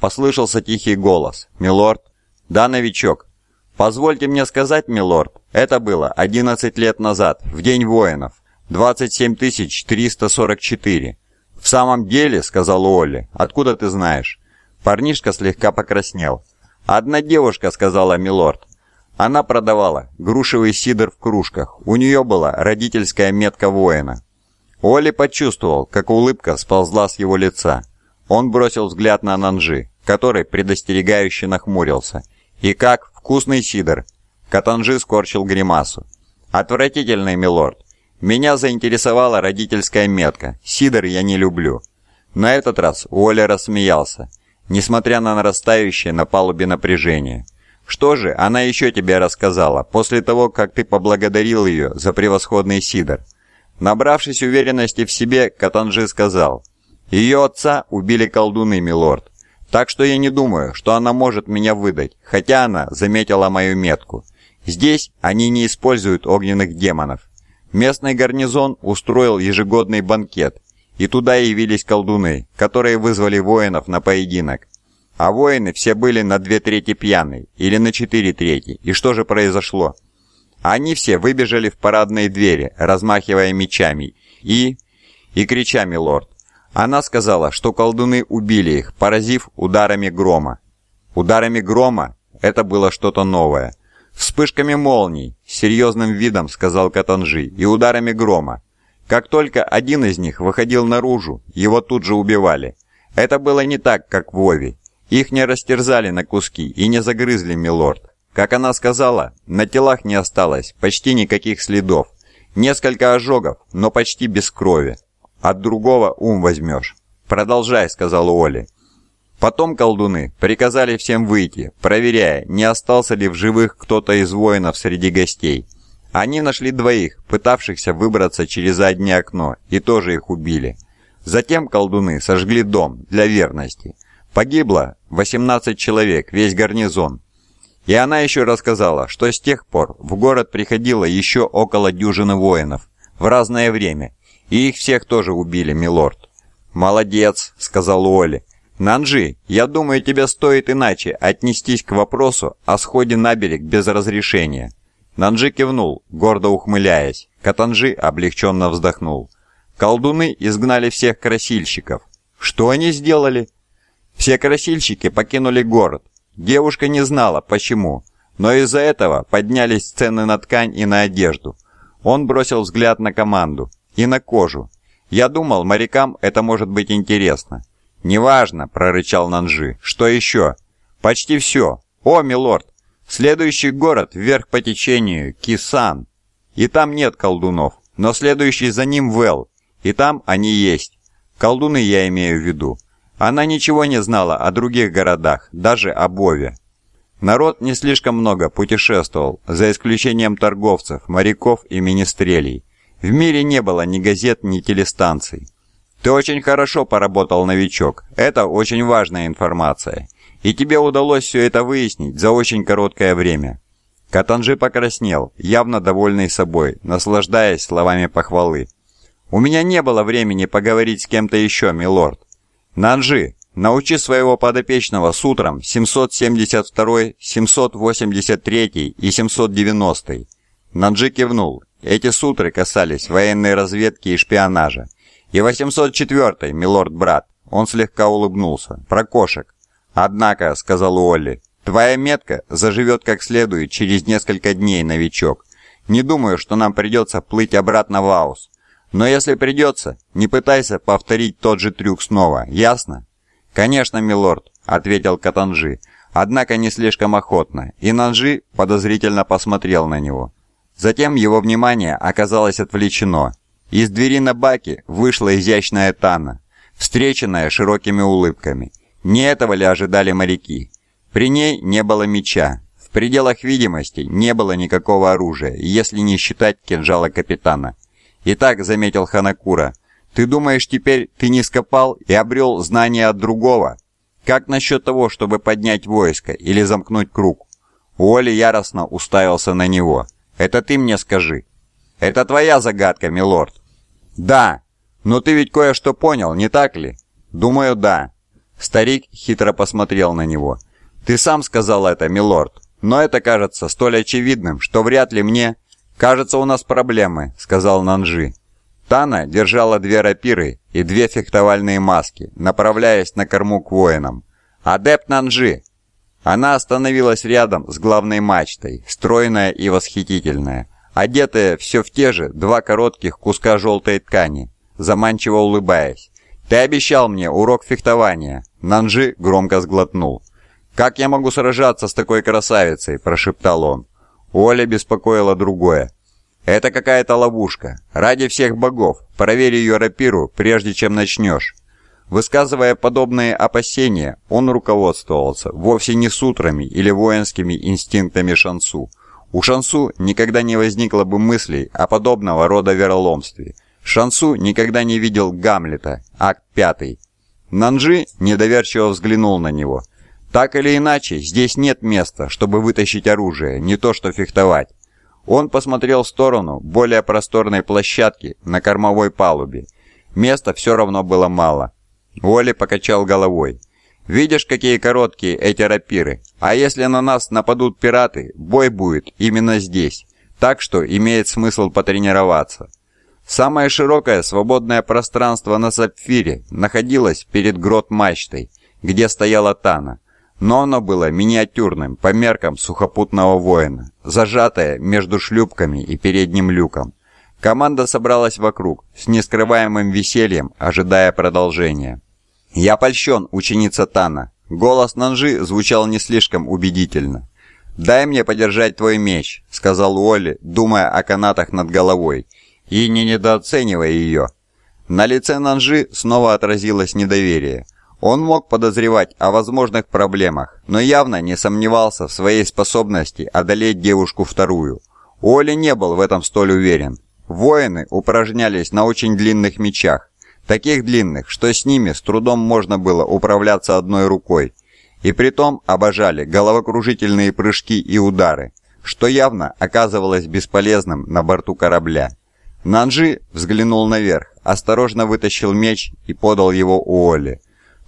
Послышался тихий голос. «Милорд?» «Да, новичок». «Позвольте мне сказать, милорд, это было 11 лет назад, в День воинов. 27 344. «В самом деле», — сказал Олли, — «откуда ты знаешь?» Парнишка слегка покраснел. «Одна девушка», — сказала милорд. Она продавала грушевый сидр в кружках. У нее была родительская метка воина. Олли почувствовал, как улыбка сползла с его лица. Он бросил взгляд на Нанжи, который предостерегающе нахмурился. «И как? Вкусный сидр!» Катанжи скорчил гримасу. «Отвратительный, милорд. Меня заинтересовала родительская метка. Сидор я не люблю. На этот раз Уолли рассмеялся, несмотря на нарастающее на палубе напряжение. «Что же она еще тебе рассказала, после того, как ты поблагодарил ее за превосходный сидор?» Набравшись уверенности в себе, Катанжи сказал, «Ее отца убили колдуны, милорд, так что я не думаю, что она может меня выдать, хотя она заметила мою метку. Здесь они не используют огненных демонов, Местный гарнизон устроил ежегодный банкет, и туда явились колдуны, которые вызвали воинов на поединок. А воины все были на две трети пьяны, или на четыре трети. И что же произошло? Они все выбежали в парадные двери, размахивая мечами, и... и крича «Милорд!». Она сказала, что колдуны убили их, поразив ударами грома. Ударами грома это было что-то новое. «Вспышками молний», — серьезным видом сказал Катанжи, — «и ударами грома. Как только один из них выходил наружу, его тут же убивали. Это было не так, как в Вове. Их не растерзали на куски и не загрызли, милорд. Как она сказала, на телах не осталось почти никаких следов. Несколько ожогов, но почти без крови. От другого ум возьмешь. «Продолжай», — сказал Оли. Потом колдуны приказали всем выйти, проверяя, не остался ли в живых кто-то из воинов среди гостей. Они нашли двоих, пытавшихся выбраться через заднее окно, и тоже их убили. Затем колдуны сожгли дом для верности. Погибло 18 человек, весь гарнизон. И она еще рассказала, что с тех пор в город приходило еще около дюжины воинов в разное время, и их всех тоже убили, милорд. «Молодец», — сказал Уолли. «Нанжи, я думаю, тебе стоит иначе отнестись к вопросу о сходе на берег без разрешения». Нанжи кивнул, гордо ухмыляясь. Катанжи облегченно вздохнул. Колдуны изгнали всех красильщиков. Что они сделали? Все красильщики покинули город. Девушка не знала, почему, но из-за этого поднялись цены на ткань и на одежду. Он бросил взгляд на команду и на кожу. Я думал, морякам это может быть интересно. «Неважно», — прорычал Нанжи. «Что еще?» «Почти все. О, милорд, следующий город вверх по течению — Кисан. И там нет колдунов, но следующий за ним Вэл, и там они есть. Колдуны я имею в виду. Она ничего не знала о других городах, даже о Бове. Народ не слишком много путешествовал, за исключением торговцев, моряков и министрелей. В мире не было ни газет, ни телестанций. Ты очень хорошо поработал, новичок. Это очень важная информация. И тебе удалось все это выяснить за очень короткое время. Катанжи покраснел, явно довольный собой, наслаждаясь словами похвалы. «У меня не было времени поговорить с кем-то еще, милорд. Нанжи, научи своего подопечного с утром 772, 783 и 790». Нанжи кивнул. Эти сутры касались военной разведки и шпионажа. «И 804-й, милорд-брат!» Он слегка улыбнулся. «Про кошек!» «Однако», — сказал Уолли, — «твоя метка заживет как следует через несколько дней, новичок. Не думаю, что нам придется плыть обратно в Аус. Но если придется, не пытайся повторить тот же трюк снова, ясно?» «Конечно, милорд», — ответил Катанжи, однако не слишком охотно, и Нанжи подозрительно посмотрел на него. Затем его внимание оказалось отвлечено, из двери на баке вышла изящная Тана, встреченная широкими улыбками. Не этого ли ожидали моряки? При ней не было меча. В пределах видимости не было никакого оружия, если не считать кинжала капитана. «Итак», — заметил Ханакура, — «ты думаешь, теперь ты не скопал и обрел знания от другого? Как насчет того, чтобы поднять войско или замкнуть круг?» Уолли яростно уставился на него. «Это ты мне скажи». «Это твоя загадка, милорд». «Да, но ты ведь кое-что понял, не так ли?» «Думаю, да». Старик хитро посмотрел на него. «Ты сам сказал это, милорд, но это кажется столь очевидным, что вряд ли мне...» «Кажется, у нас проблемы», — сказал Нанжи. Тана держала две рапиры и две фехтовальные маски, направляясь на корму к воинам. «Адепт Нанжи!» Она остановилась рядом с главной мачтой, стройная и восхитительная, одетая все в те же два коротких куска желтой ткани, заманчиво улыбаясь. «Ты обещал мне урок фехтования!» Нанжи громко сглотнул. «Как я могу сражаться с такой красавицей?» – прошептал он. Оля беспокоила другое. «Это какая-то ловушка. Ради всех богов, проверь ее рапиру, прежде чем начнешь». Высказывая подобные опасения, он руководствовался вовсе не сутрами или воинскими инстинктами Шансу. У Шансу никогда не возникло бы мыслей о подобного рода вероломстве. Шансу никогда не видел Гамлета, акт 5. Нанжи недоверчиво взглянул на него. Так или иначе, здесь нет места, чтобы вытащить оружие, не то что фехтовать. Он посмотрел в сторону более просторной площадки на кормовой палубе. Места все равно было мало. Уолли покачал головой. «Видишь, какие короткие эти рапиры? А если на нас нападут пираты, бой будет именно здесь. Так что имеет смысл потренироваться». Самое широкое свободное пространство на Сапфире находилось перед грот-мачтой, где стояла Тана но оно было миниатюрным по меркам сухопутного воина, зажатое между шлюпками и передним люком. Команда собралась вокруг, с нескрываемым весельем, ожидая продолжения. «Я польщен, ученица Тана». Голос Нанжи звучал не слишком убедительно. «Дай мне подержать твой меч», — сказал Уолли, думая о канатах над головой, и не недооценивая ее. На лице Нанжи снова отразилось недоверие — он мог подозревать о возможных проблемах, но явно не сомневался в своей способности одолеть девушку вторую. Оли не был в этом столь уверен. Воины упражнялись на очень длинных мечах, таких длинных, что с ними с трудом можно было управляться одной рукой, и притом обожали головокружительные прыжки и удары, что явно оказывалось бесполезным на борту корабля. Нанжи взглянул наверх, осторожно вытащил меч и подал его Уолли.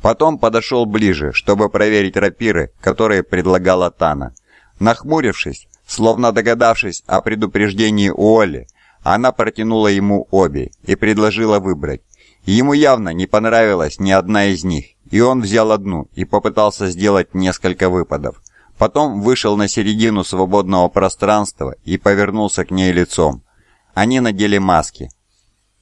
Потом подошел ближе, чтобы проверить рапиры, которые предлагала Тана. Нахмурившись, словно догадавшись о предупреждении Уолли, она протянула ему обе и предложила выбрать. Ему явно не понравилась ни одна из них, и он взял одну и попытался сделать несколько выпадов. Потом вышел на середину свободного пространства и повернулся к ней лицом. Они надели маски.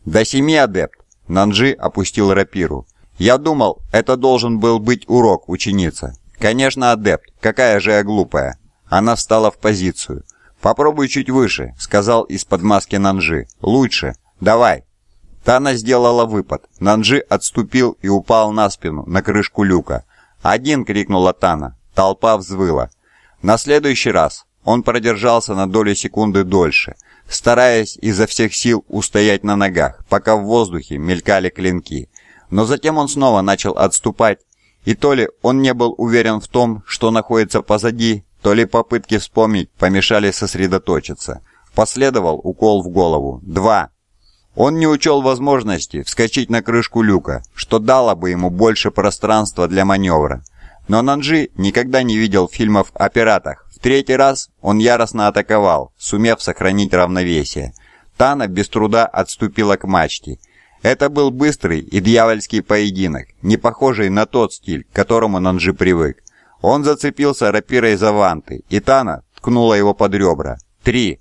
«До семи, адепт!» Нанджи опустил рапиру. Я думал, это должен был быть урок, ученица. Конечно, адепт, какая же я глупая. Она встала в позицию. «Попробуй чуть выше», — сказал из-под маски Нанжи. «Лучше. Давай». Тана сделала выпад. Нанжи отступил и упал на спину, на крышку люка. «Один!» — крикнула Тана. Толпа взвыла. На следующий раз он продержался на долю секунды дольше, стараясь изо всех сил устоять на ногах, пока в воздухе мелькали клинки. Но затем он снова начал отступать, и то ли он не был уверен в том, что находится позади, то ли попытки вспомнить помешали сосредоточиться. Последовал укол в голову. Два. Он не учел возможности вскочить на крышку люка, что дало бы ему больше пространства для маневра. Но Нанджи никогда не видел фильмов о пиратах. В третий раз он яростно атаковал, сумев сохранить равновесие. Тана без труда отступила к мачте, это был быстрый и дьявольский поединок, не похожий на тот стиль, к которому Нанджи привык. Он зацепился рапирой за ванты, и Тана ткнула его под ребра. Три.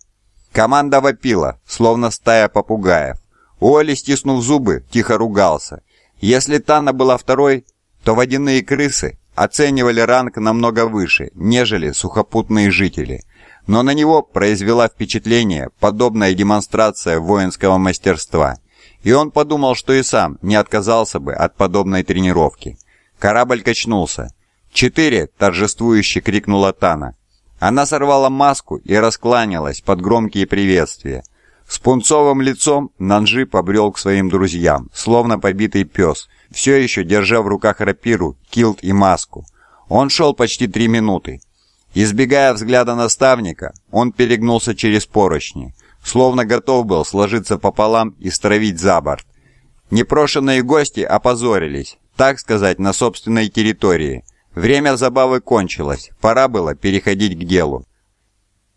Команда вопила, словно стая попугаев. Уолли, стиснув зубы, тихо ругался. Если Тана была второй, то водяные крысы оценивали ранг намного выше, нежели сухопутные жители. Но на него произвела впечатление подобная демонстрация воинского мастерства – и он подумал, что и сам не отказался бы от подобной тренировки. Корабль качнулся. «Четыре!» – торжествующе крикнула Тана. Она сорвала маску и раскланялась под громкие приветствия. С пунцовым лицом Нанжи побрел к своим друзьям, словно побитый пес, все еще держа в руках рапиру, килт и маску. Он шел почти три минуты. Избегая взгляда наставника, он перегнулся через поручни – словно готов был сложиться пополам и стравить за борт. Непрошенные гости опозорились. так сказать, на собственной территории. Время забавы кончилось, пора было переходить к делу.